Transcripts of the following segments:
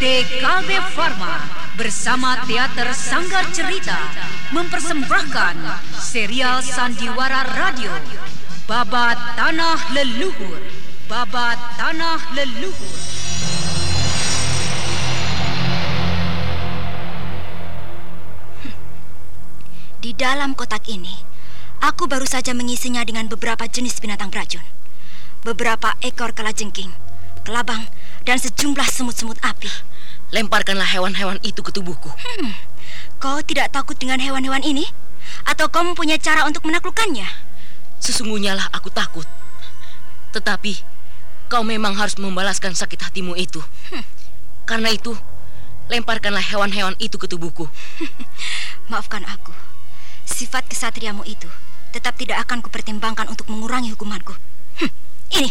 PT KB Pharma bersama Teater Sanggar Cerita mempersembahkan serial Sandiwara Radio Babat Tanah Leluhur Babat Tanah Leluhur Di dalam kotak ini, aku baru saja mengisinya dengan beberapa jenis binatang beracun. Beberapa ekor kalajengking, kelabang, dan sejumlah semut-semut api. Lemparkanlah hewan-hewan itu ke tubuhku. Hmm, kau tidak takut dengan hewan-hewan ini? Atau kau mempunyai cara untuk menaklukkannya? Sesungguhnya lah aku takut. Tetapi kau memang harus membalaskan sakit hatimu itu. Hmm. Karena itu, lemparkanlah hewan-hewan itu ke tubuhku. Maafkan aku. Sifat kesatriamu itu tetap tidak akan kupertimbangkan untuk mengurangi hukumanku. Hm, ini.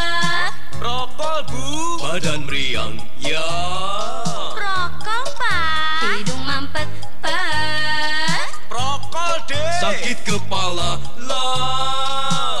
Rokok bu. Badan meriang, ya. Rokok pak. Hidung mampet pak. Rokok deh. Sakit kepala, lah.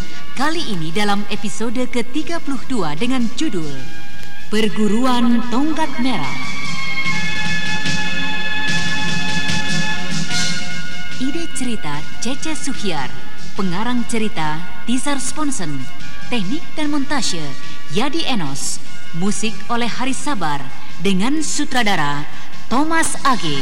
kali ini dalam episode ke-32 dengan judul Perguruan Tongkat Merah. Ide cerita Cece Suhyar, pengarang cerita Tizar Sponsen, teknik dan montase Yadi Enos, musik oleh Haris Sabar dengan sutradara Thomas Age.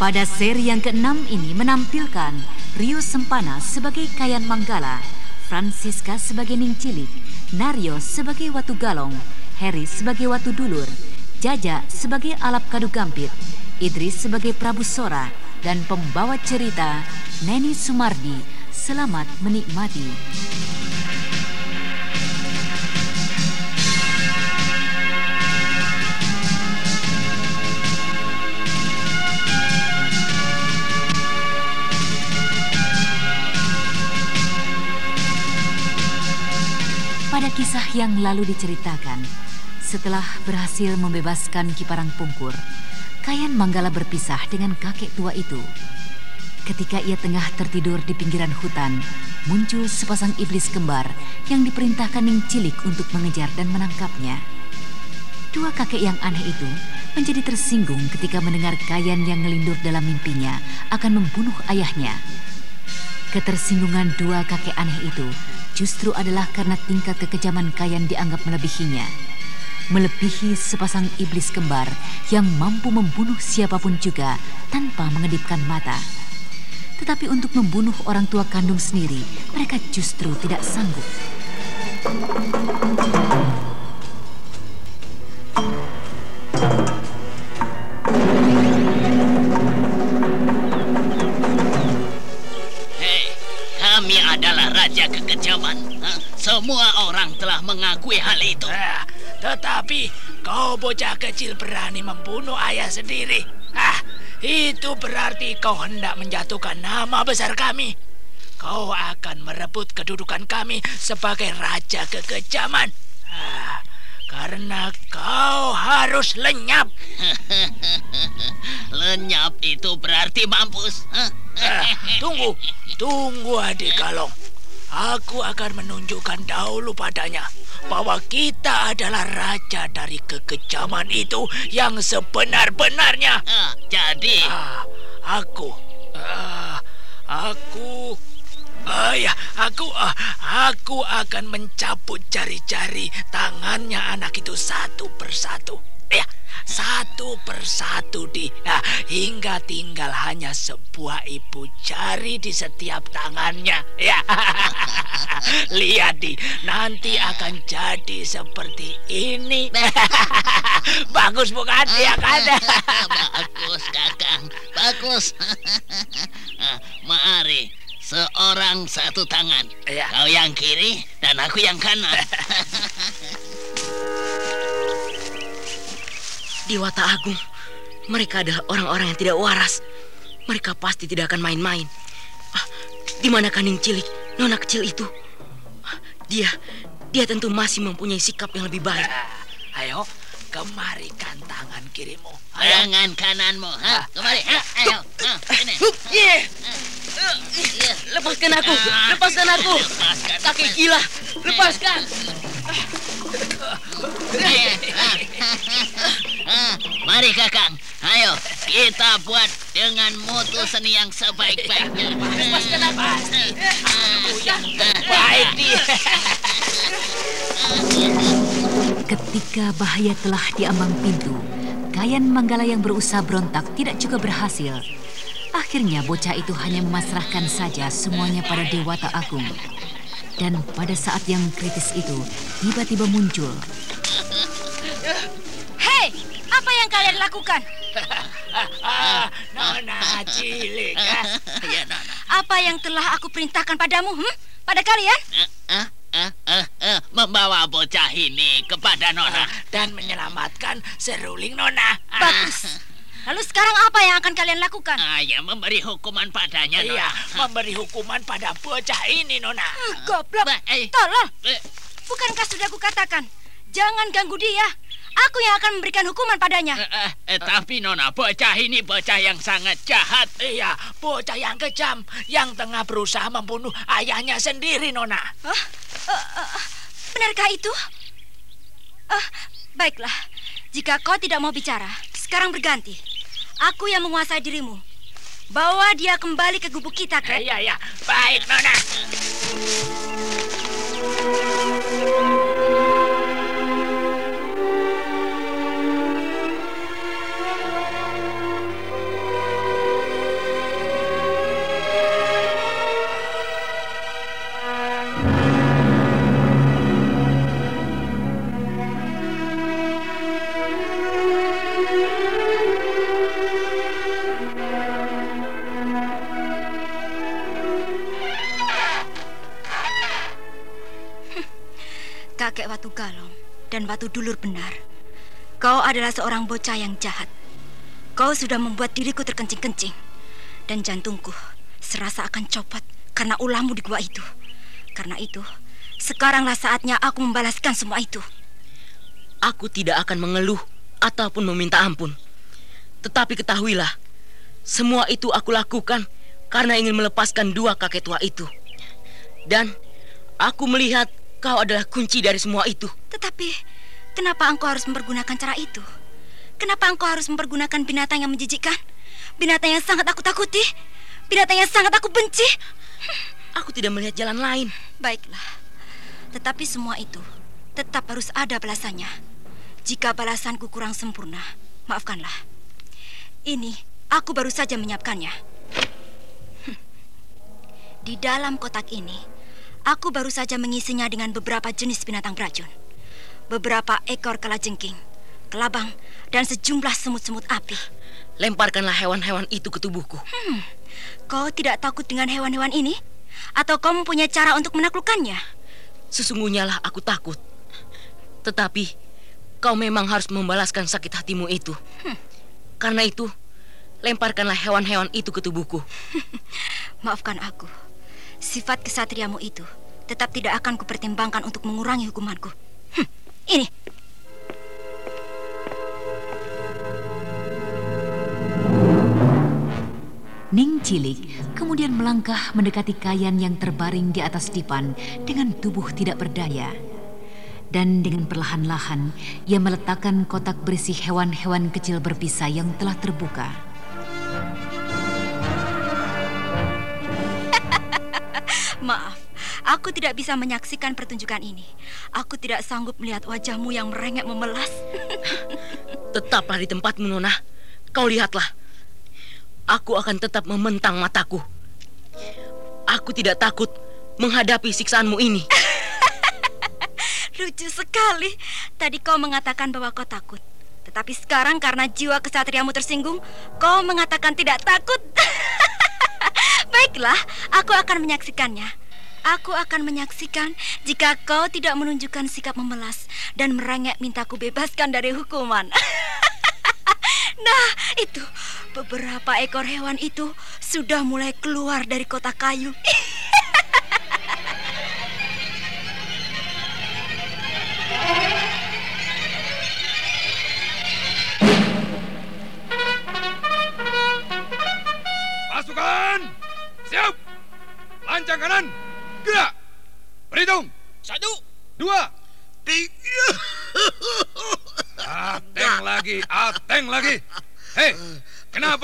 Pada seri yang keenam ini menampilkan Rio Sempana sebagai Kayan Manggala, Francisca sebagai Ning Cilik, Nario sebagai Watu Galong, Harry sebagai Watu Dulur, Jaja sebagai Alap Kadu Gampit, Idris sebagai Prabu Sora, dan pembawa cerita Neni Sumardi. Selamat menikmati. Lalu diceritakan, setelah berhasil membebaskan Kiparang Pungkur, Kayan Manggala berpisah dengan kakek tua itu. Ketika ia tengah tertidur di pinggiran hutan, muncul sepasang iblis kembar yang diperintahkan Ning Cilik untuk mengejar dan menangkapnya. Dua kakek yang aneh itu menjadi tersinggung ketika mendengar Kayan yang ngelindur dalam mimpinya akan membunuh ayahnya. Ketersinggungan dua kakek aneh itu justru adalah karena tingkat kekejaman Kayan dianggap melebihinya. Melebihi sepasang iblis kembar yang mampu membunuh siapa pun juga tanpa mengedipkan mata. Tetapi untuk membunuh orang tua kandung sendiri, mereka justru tidak sanggup. Raja kekejaman. Semua orang telah mengakui hal itu. Eh, tetapi kau bocah kecil berani membunuh ayah sendiri. Ah, itu berarti kau hendak menjatuhkan nama besar kami. Kau akan merebut kedudukan kami sebagai raja kekejaman. Ah, karena kau harus lenyap. Lenyap itu berarti mampus. Ah, tunggu, tunggu adik Galong. Aku akan menunjukkan dahulu padanya bahwa kita adalah raja dari kekejaman itu yang sebenar-benarnya. Ah, jadi, Ah, aku, ah, aku, ah ya, aku, ah, aku akan mencabut jari-jari tangannya anak itu satu persatu. Ya, satu persatu di, ah, hingga tinggal hanya sebuah ibu jari di setiap tangannya. Ya, lihat di, nanti akan jadi seperti ini. Bagus bukan ya kan? bagus kakang, bagus. Ah, Mari, seorang satu tangan. Ya. Kau yang kiri dan aku yang kanan. Dewata Agung, mereka adalah orang-orang yang tidak waras. Mereka pasti tidak akan main-main. Ah, di mana Kaning Cilik, nona kecil itu? Ah, Dia, dia tentu masih mempunyai sikap yang lebih baik. Ah, Ayo, kemarikan tangan kirimu. Ayo. Tangan kananmu, ha? Kemari, ha? Ayo, ha, sini. Ye, Iya. lepaskan aku, Ah, lepaskan aku. lepaskan, Kakek lepaskan. gila, lepaskan. Mari kakang, ayo kita buat dengan mutu seni yang sebaik-baiknya. Lepaskan aku. Aku yang Ah, terbaik di. Ketika bahaya telah di ambang pintu, Kayan Manggala yang berusaha berontak tidak juga berhasil. Akhirnya bocah itu hanya memasrahkan saja semuanya pada Dewata Agung. Dan pada saat yang kritis itu, tiba-tiba muncul Hei, apa yang kalian lakukan? Nona cilik. Ya, Nona. Apa yang telah aku perintahkan padamu? Hmm? Pada kalian? Membawa bocah ini kepada Nona. Dan menyelamatkan seruling Nona. Bagus. Lalu sekarang apa yang akan kalian lakukan? Ah, ya memberi hukuman padanya, Nona. Iya, memberi hukuman pada bocah ini, Nona. Hmm, Goblok. Ba- eh. Tolong. Eh, Bukankah sudah kukatakan? Jangan ganggu dia. Aku yang akan memberikan hukuman padanya. eh, eh, eh, tapi Nona, bocah ini bocah yang sangat jahat. Iya, bocah yang kejam yang tengah berusaha membunuh ayahnya sendiri, Nona. Hah? Eh, eh, benarkah itu? Ah, baiklah. Jika kau tidak mau bicara, sekarang berganti. Aku yang menguasai dirimu. Bawa dia kembali ke gubuk kita, Kret. Iya, iya. Baik, Nona. Dan Watu Dulur benar. Kau adalah seorang bocah yang jahat. Kau sudah membuat diriku terkencing-kencing. Dan jantungku serasa akan copot karena ulahmu di gua itu. Karena itu, sekaranglah saatnya aku membalaskan semua itu. Aku tidak akan mengeluh ataupun meminta ampun. Tetapi ketahuilah, semua itu aku lakukan karena ingin melepaskan dua kakek tua itu. Dan aku melihat kau adalah kunci dari semua itu. Tetapi, kenapa engkau harus mempergunakan cara itu? Kenapa engkau harus mempergunakan binatang yang menjijikkan? Binatang yang sangat aku takuti? Binatang yang sangat aku benci? Aku tidak melihat jalan lain. Baiklah. Tetapi semua itu tetap harus ada balasannya. Jika balasanku kurang sempurna, maafkanlah. Ini aku baru saja menyiapkannya. Di dalam kotak ini, aku baru saja mengisinya dengan beberapa jenis binatang beracun. Beberapa ekor kalajengking, kelabang, dan sejumlah semut-semut api. Lemparkanlah hewan-hewan itu ke tubuhku. Hmm, kau tidak takut dengan hewan-hewan ini? Atau kau mempunyai cara untuk menaklukkannya? Sesungguhnya lah aku takut. Tetapi kau memang harus membalaskan sakit hatimu itu. Karena itu, lemparkanlah hewan-hewan itu ke tubuhku. Maafkan aku. Sifat kesatriamu itu tetap tidak akan kupertimbangkan untuk mengurangi hukumanku. Hm, ini. Ning Cilik kemudian melangkah mendekati Kayan yang terbaring di atas dipan dengan tubuh tidak berdaya. Dan dengan perlahan-lahan ia meletakkan kotak berisi hewan-hewan kecil berpisah yang telah terbuka. Maaf, aku tidak bisa menyaksikan pertunjukan ini. Aku tidak sanggup melihat wajahmu yang merengek memelas. Tetaplah di tempatmu, Nona. Kau lihatlah. Aku akan tetap mementang mataku. Aku tidak takut menghadapi siksaanmu ini. Lucu sekali. Tadi kau mengatakan bahwa kau takut. Tetapi sekarang karena jiwa kesatriamu tersinggung, kau mengatakan tidak takut. Baiklah, aku akan menyaksikannya. Aku akan menyaksikan jika kau tidak menunjukkan sikap memelas dan merengek mintaku bebaskan dari hukuman. nah, itu beberapa ekor hewan itu sudah mulai keluar dari kotak kayu.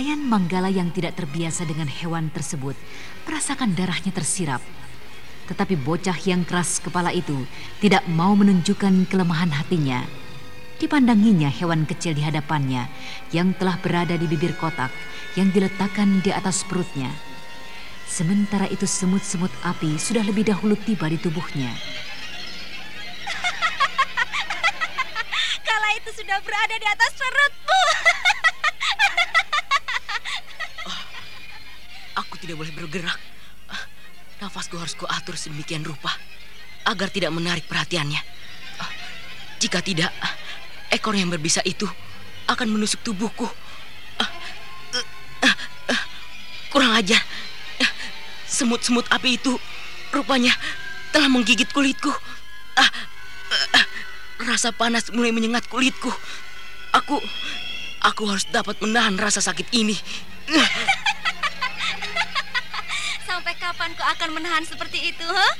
Kayan Manggala yang tidak terbiasa dengan hewan tersebut merasakan darahnya tersirap. Tetapi bocah yang keras kepala itu tidak mau menunjukkan kelemahan hatinya. Dipandanginya hewan kecil di hadapannya yang telah berada di bibir kotak yang diletakkan di atas perutnya. Sementara itu semut-semut api sudah lebih dahulu tiba di tubuhnya. Kala itu sudah berada di atas perutmu. Tidak boleh bergerak. Nafasku harus kuatur sedemikian rupa agar tidak menarik perhatiannya. Jika tidak, ekor yang berbisa itu akan menusuk tubuhku. Kurang ajar. Ah, Semut-semut api itu rupanya telah menggigit kulitku. Rasa panas mulai menyengat kulitku. Aku aku harus dapat menahan rasa sakit ini. Kapan kau akan menahan seperti itu, huh?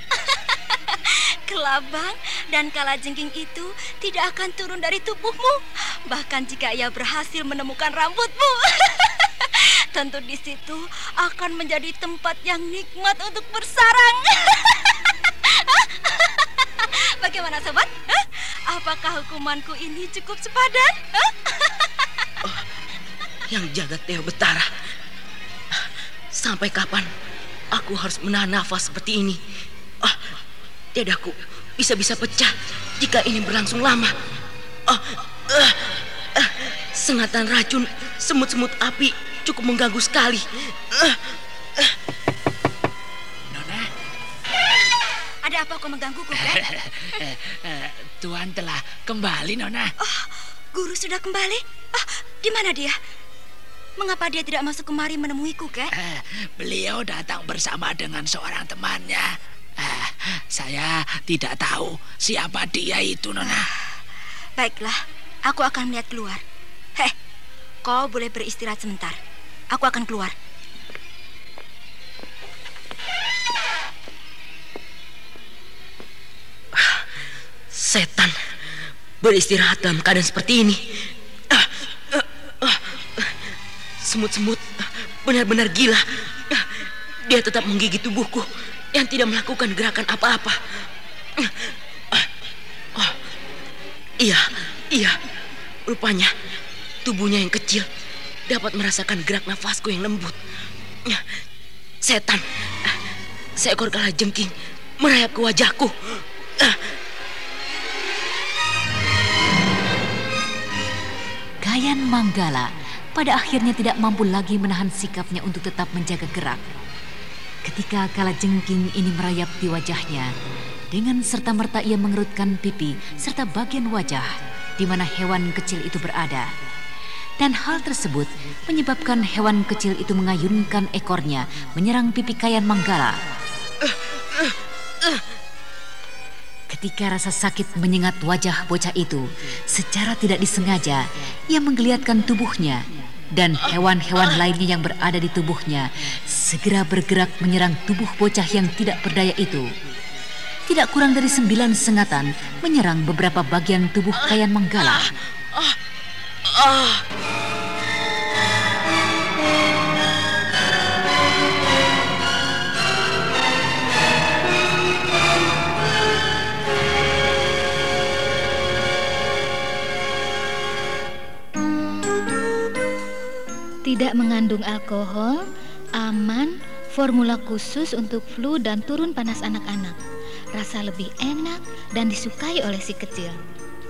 Kelabang dan kalajengking itu tidak akan turun dari tubuhmu. Bahkan jika ia berhasil menemukan rambutmu. Tentu di situ akan menjadi tempat yang nikmat untuk bersarang. Bagaimana sobat? Apakah hukumanku ini cukup sepadan? Hah? Yang jaga Teo Betara. Sampai kapan aku harus menahan nafas seperti ini? Ah, dadaku bisa-bisa pecah jika ini berlangsung lama. Ah, ah, ah, sengatan racun semut-semut api cukup mengganggu sekali. Ah, Nona, Ada apa kau menggangguku, Brad? eh, eh, Tuan telah kembali, Nona. Oh, guru sudah kembali? Ah, di mana dia? Mengapa dia tidak masuk kemari menemuiku, Kek? Eh, Beliau datang bersama dengan seorang temannya. Eh, saya tidak tahu siapa dia itu, Nona. Baiklah, aku akan melihat keluar. Heh, kau boleh beristirahat sebentar. Aku akan keluar. Setan beristirahat dalam keadaan seperti ini. Ah, ah, ah. Semut-semut benar-benar gila. Dia tetap menggigit tubuhku yang tidak melakukan gerakan apa-apa. Ah. Iya, iya. Rupanya tubuhnya yang kecil dapat merasakan gerak nafasku yang lembut. Setan, seekor kala jengking merayap ke wajahku. Ah, Kayan Manggala pada akhirnya tidak mampu lagi menahan sikapnya untuk tetap menjaga gerak. Ketika kala jengking ini merayap di wajahnya, dengan serta-merta ia mengerutkan pipi serta bagian wajah di mana hewan kecil itu berada. Dan hal tersebut menyebabkan hewan kecil itu mengayunkan ekornya menyerang pipi Kayan Manggala. Ketika rasa sakit menyengat wajah bocah itu, secara tidak disengaja ia menggeliatkan tubuhnya dan hewan-hewan lainnya yang berada di tubuhnya segera bergerak menyerang tubuh bocah yang tidak berdaya itu. Tidak kurang dari sembilan sengatan menyerang beberapa bagian tubuh Kayan Manggala. Tidak mengandung alkohol, aman, formula khusus untuk flu dan turun panas anak-anak. Rasa lebih enak dan disukai oleh si kecil.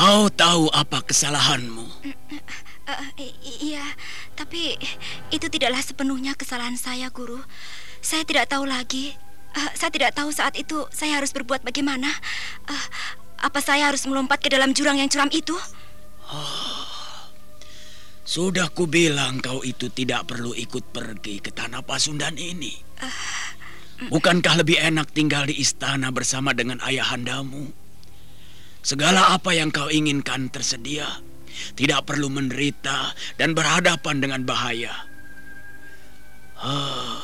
Kau tahu apa kesalahanmu? Eh, i- iya, tapi itu tidaklah sepenuhnya kesalahan saya, Guru. Saya tidak tahu lagi. Eh, saya tidak tahu saat itu saya harus berbuat bagaimana. Eh, apa saya harus melompat ke dalam jurang yang curam itu? Sudah kubilang kau itu tidak perlu ikut pergi ke tanah Pasundan ini. Bukankah lebih enak tinggal di istana bersama dengan ayahandamu? Segala apa yang kau inginkan tersedia. Tidak perlu menderita dan berhadapan dengan bahaya. Ah,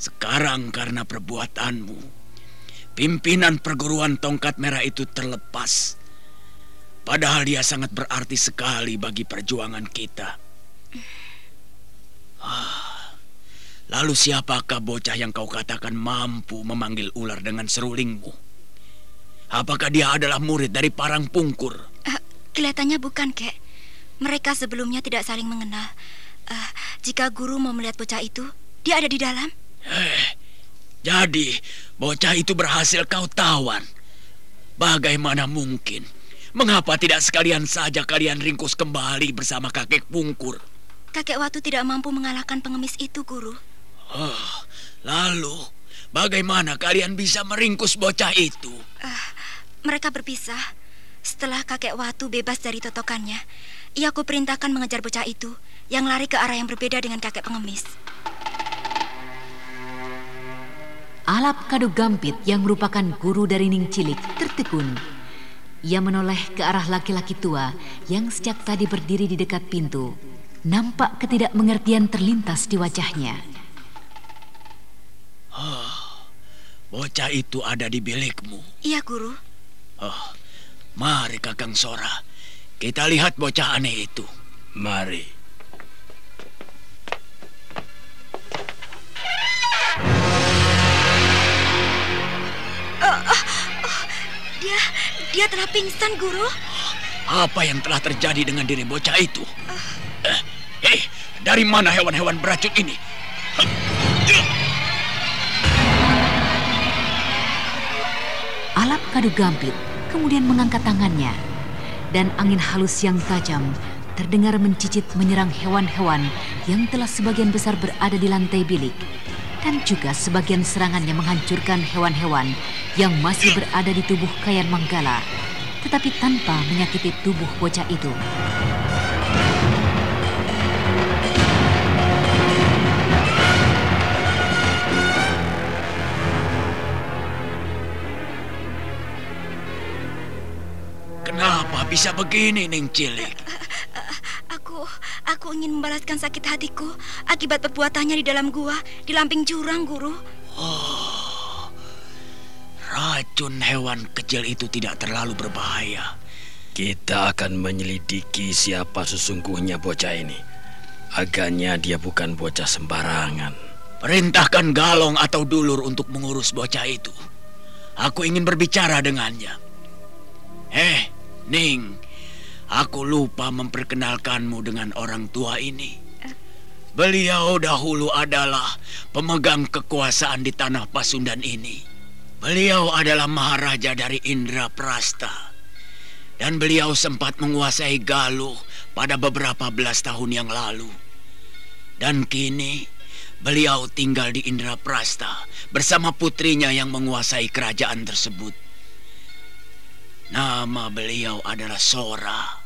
sekarang karena perbuatanmu, pimpinan perguruan tongkat merah itu terlepas. Padahal dia sangat berarti sekali bagi perjuangan kita. Ah, Lalu siapakah bocah yang kau katakan mampu memanggil ular dengan serulingmu? Apakah dia adalah murid dari Parang Pungkur? Eh, kelihatannya bukan, Kek. Mereka sebelumnya tidak saling mengenal. Eh, jika guru mau melihat bocah itu, dia ada di dalam. Eh, jadi bocah itu berhasil kau tawan. Bagaimana mungkin? Mengapa tidak sekalian saja kalian ringkus kembali bersama kakek Pungkur? Kakek Watu tidak mampu mengalahkan pengemis itu, Guru. Oh, lalu bagaimana kalian bisa meringkus bocah itu? Mereka berpisah. Setelah kakek Watu bebas dari totokannya, ia kuperintahkan mengejar bocah itu yang lari ke arah yang berbeda dengan kakek pengemis. Alap Kadu Gampit yang merupakan guru dari Ning Cilik tertekun. Ia menoleh ke arah laki-laki tua yang sejak tadi berdiri di dekat pintu. Nampak ketidakmengertian terlintas di wajahnya. Bocah itu ada di bilikmu. Iya, Guru. Oh, mari Kakang Sora. Kita lihat bocah aneh itu. Mari. Oh, oh, oh, dia dia telah pingsan, Guru. Apa yang telah terjadi dengan diri bocah itu? Eh, hei, dari mana hewan-hewan beracun ini? Alap kadu gampit kemudian mengangkat tangannya dan angin halus yang tajam terdengar mencicit menyerang hewan-hewan yang telah sebagian besar berada di lantai bilik dan juga sebagian serangannya menghancurkan hewan-hewan yang masih berada di tubuh Kayan Manggala tetapi tanpa menyakiti tubuh bocah itu. Bisa begini, Ning Cilik? Aku aku ingin membalaskan sakit hatiku akibat perbuatannya di dalam gua di lamping jurang, Guru. Oh, racun hewan kecil itu tidak terlalu berbahaya. Kita akan menyelidiki siapa sesungguhnya bocah ini. Agaknya dia bukan bocah sembarangan. Perintahkan Galong atau Dulur untuk mengurus bocah itu. Aku ingin berbicara dengannya. Eh, Ning, aku lupa memperkenalkanmu dengan orang tua ini. Beliau dahulu adalah pemegang kekuasaan di tanah Pasundan ini. Beliau adalah maharaja dari Indra Prasta. Dan beliau sempat menguasai Galuh pada beberapa belas tahun yang lalu. Dan kini beliau tinggal di Indra Prasta bersama putrinya yang menguasai kerajaan tersebut. Nama beliau adalah Sora.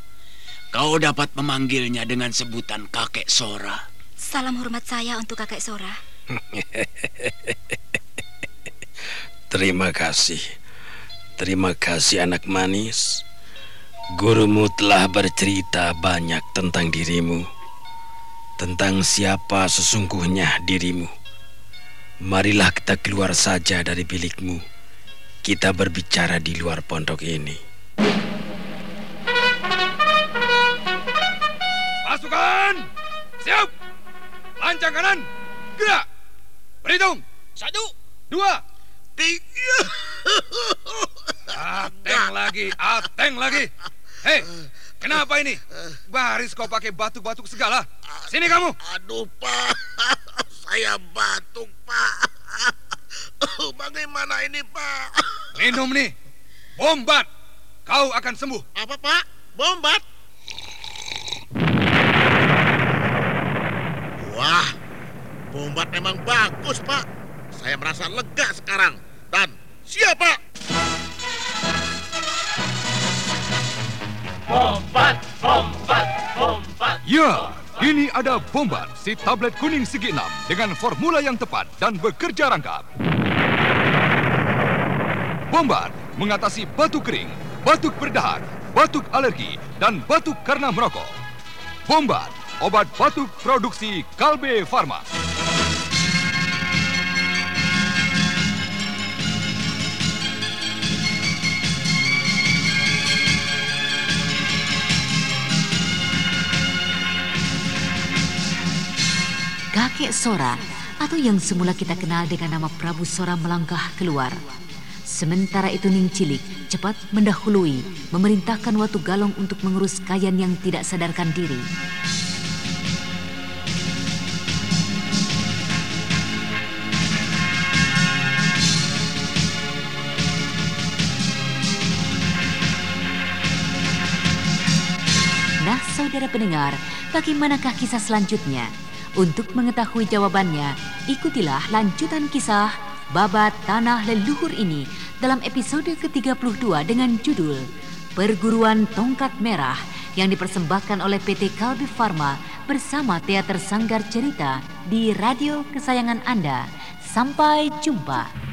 Kau dapat memanggilnya dengan sebutan kakek Sora. Salam hormat saya untuk kakek Sora. Terima kasih. Terima kasih anak manis. Gurumu telah bercerita banyak tentang dirimu. Tentang siapa sesungguhnya dirimu. Marilah kita keluar saja dari bilikmu. Kita berbicara di luar pondok ini. Pasukan! Siap! Lancang kanan! Gerak! Berhitung! Satu! Dua! Tiga! Ateng lagi! Ateng lagi! Hei! Kenapa ini? Baris kau pakai batuk-batuk segala. Sini kamu. Aduh, Pak. Saya batuk, Pak. Bagaimana ini, Pak? Minum nih. Bombat. Kau akan sembuh. Apa, Pak? Bombat? Wah, bombat memang bagus, Pak. Saya merasa lega sekarang. Dan siapa? Bombat, bombat, bombat. Ya, ini ada Bombat, si tablet kuning segi enam dengan formula yang tepat dan bekerja rangkap. Bombat mengatasi batuk kering, batuk berdahak, batuk alergi, dan batuk karena merokok. Bombat, obat batuk produksi Kalbe Farma. Kakek Sora atau yang semula kita kenal dengan nama Prabu Sora melangkah keluar. Sementara itu Ning Cilik cepat mendahului, memerintahkan Watu Galong untuk mengurus Kayan yang tidak sadarkan diri. Nah, saudara pendengar, bagaimanakah kisah selanjutnya? Untuk mengetahui jawabannya, ikutilah lanjutan kisah Babat Tanah Leluhur ini dalam episode ke-32 dengan judul Perguruan Tongkat Merah yang dipersembahkan oleh PT Kalbi Farma bersama Teater Sanggar Cerita di radio kesayangan Anda. Sampai jumpa.